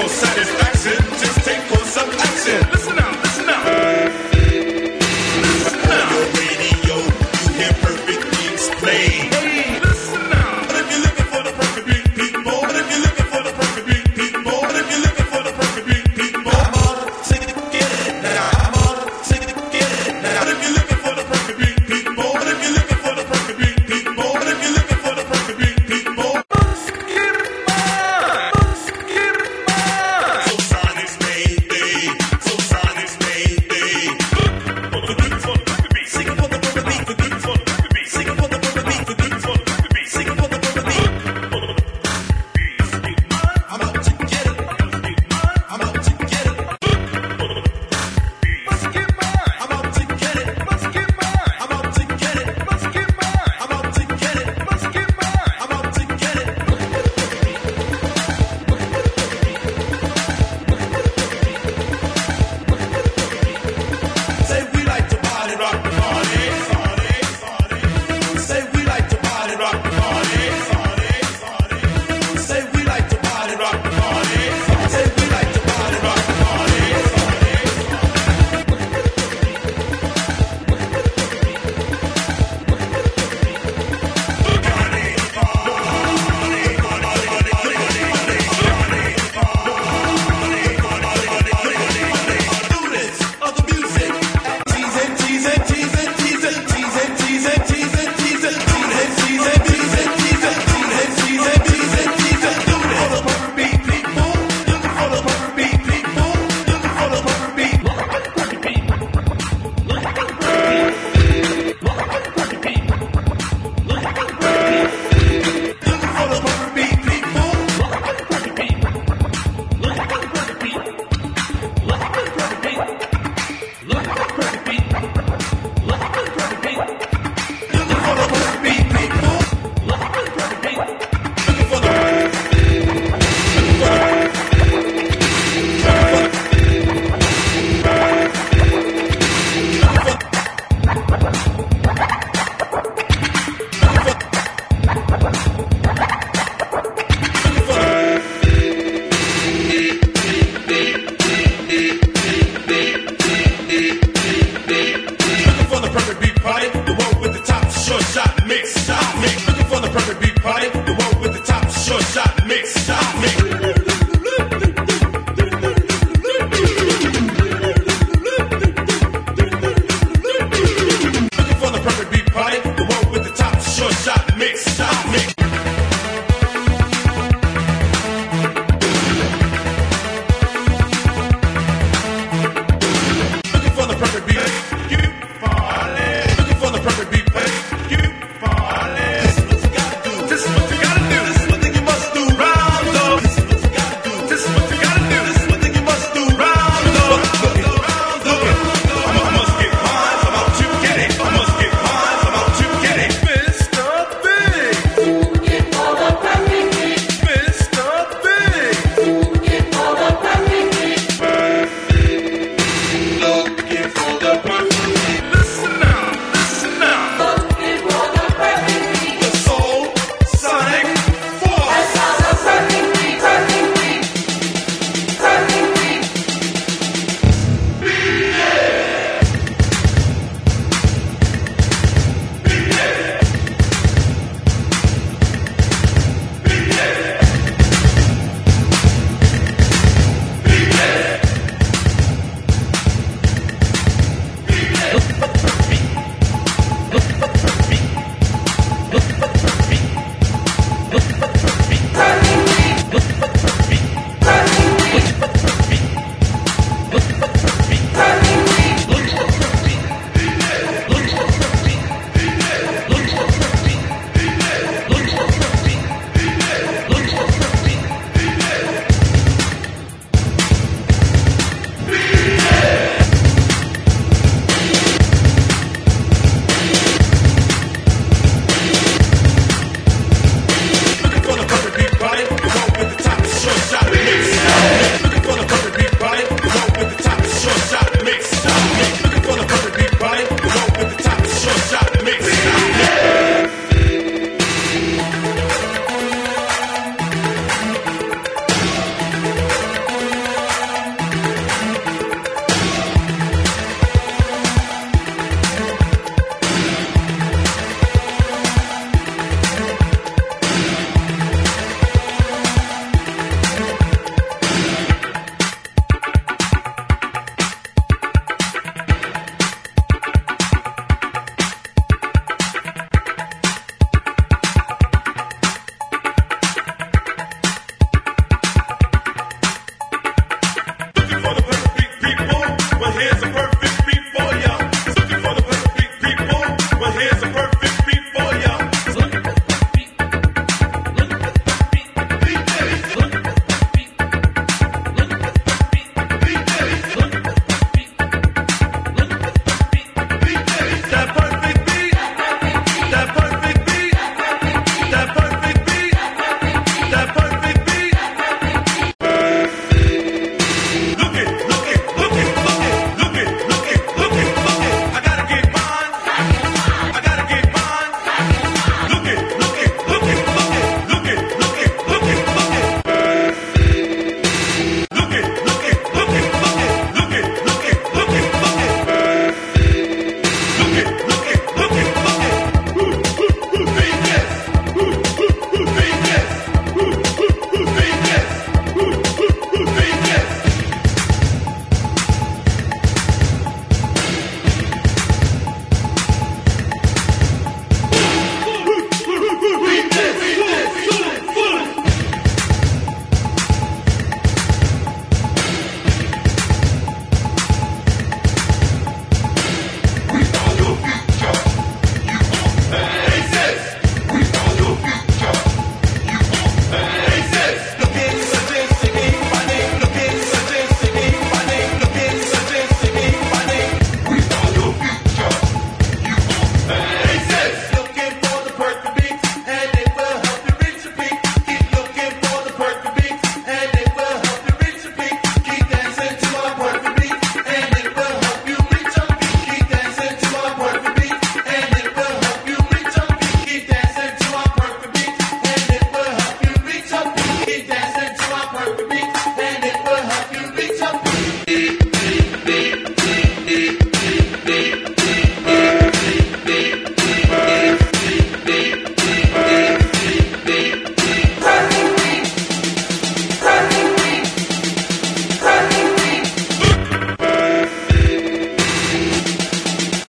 Michael Satisfaction.